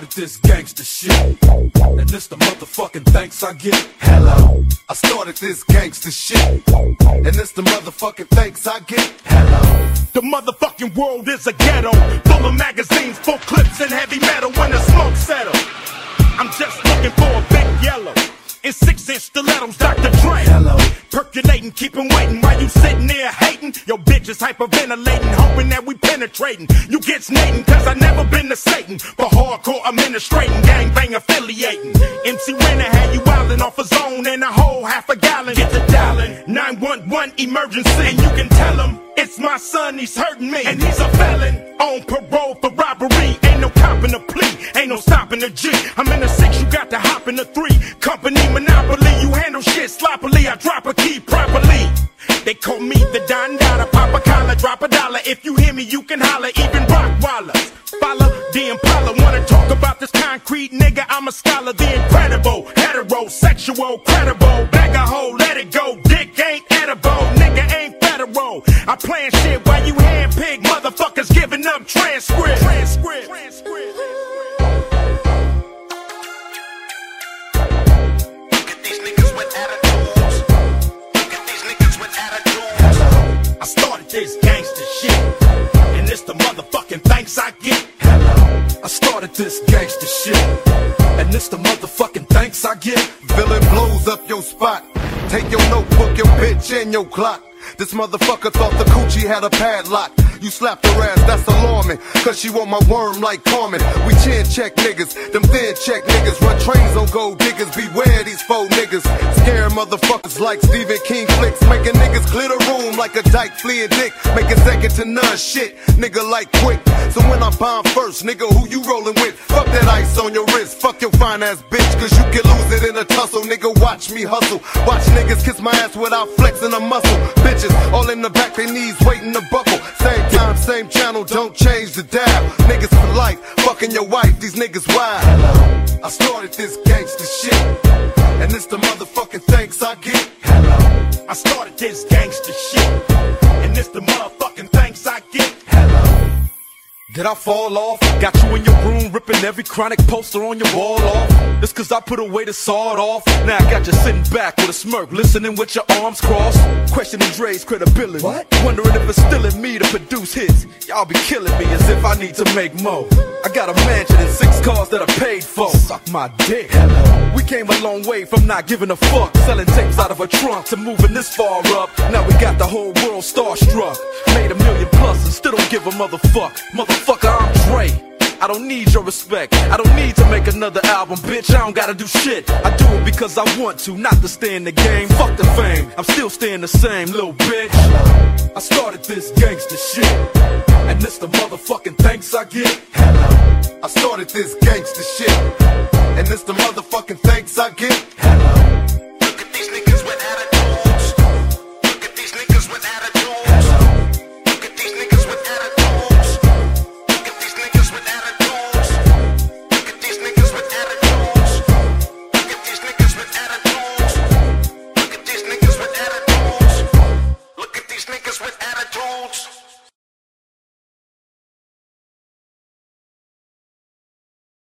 started this gangster shit. And this the motherfucking thanks I get. Hello. I started this gangster shit. And this the motherfucking thanks I get. Hello. The motherfucking world is a ghetto. Full of magazines, full clips, and heavy metal when the smoke settles. I'm just looking for a big yellow. In six inch stilettos, Dr. Dre. Hello. Percolating, keep waiting while you sitting there hating. Your bitch is hyperventilating, hoping that we penetrating. You get snating, cause I never been to Satan. But hardcore administrating, gangbang affiliating. MC Renner had you wildin' off a zone and a whole half a gallon. Get the dialing, 911 emergency. And you can tell him it's my son, he's hurting me. And he's a felon on parole for robbery. Ain't no copping a plea, ain't no stopping the G. I'm in the six, you got to hop in the three. Me, you can holler, even rock Rockwallers. Follow the Impala, wanna talk about this concrete nigga? I'm a scholar, the incredible, heterosexual, credible. Bag a hoe, let it go, dick ain't edible, nigga ain't federal. I plan shit while you handpick motherfuckers giving up transcript. Transcript. Transcript. Gangster shit, and it's the motherfucking thanks I get. Hello. I started this gangster shit. And it's the motherfucking thanks I get. Villain blows up your spot. Take your notebook, your bitch, and your clock. This motherfucker thought the coochie had a padlock. You slapped her ass, that's alarming. Cause she want my worm like Carmen. We chin check niggas, them thin check niggas. Run trains gold diggers, beware these faux niggas. Scare motherfuckers like Stephen King flicks. Making niggas clear the room like a dyke fleeing dick. Making second to none shit, nigga like quick. So when I bomb first, nigga, who you rolling with? Fuck that ice on your wrist, fuck your fine ass bitch. Cause you can lose it in a tussle, nigga. Watch me hustle. Watch niggas kiss my ass without flexing a muscle. Bitches all in the back, they knees waiting to buckle. Same time, same channel, don't change the dial. Niggas for life, fucking your wife, I started this gangster shit. And it's the motherfucking thanks I get. Hello. I started this gangster shit, Did I fall off? Got you in your room ripping every chronic poster on your wall off. It's cause I put away the sawed off. Now I got you sitting back with a smirk, listening with your arms crossed. Questioning Dre's credibility. What? Wondering if it's still in me to produce hits. Y'all be killing me as if I need to make more. I got a mansion and six cars that I paid for. Suck my dick. Hello. We came a long way from not giving a fuck. Selling tapes out of a trunk to moving this far up. Now we got the whole world starstruck. Made a million plus and still don't give a motherfuck. Motherfucker, I'm Dre. I don't need your respect. I don't need to make another album, bitch. I don't gotta do shit. I do it because I want to, not to stay in the game. Fuck the fame. I'm still staying the same, little bitch. I started this gangster shit. And it's the motherfucking thanks I get. Hello. I started this gangster shit. And it's the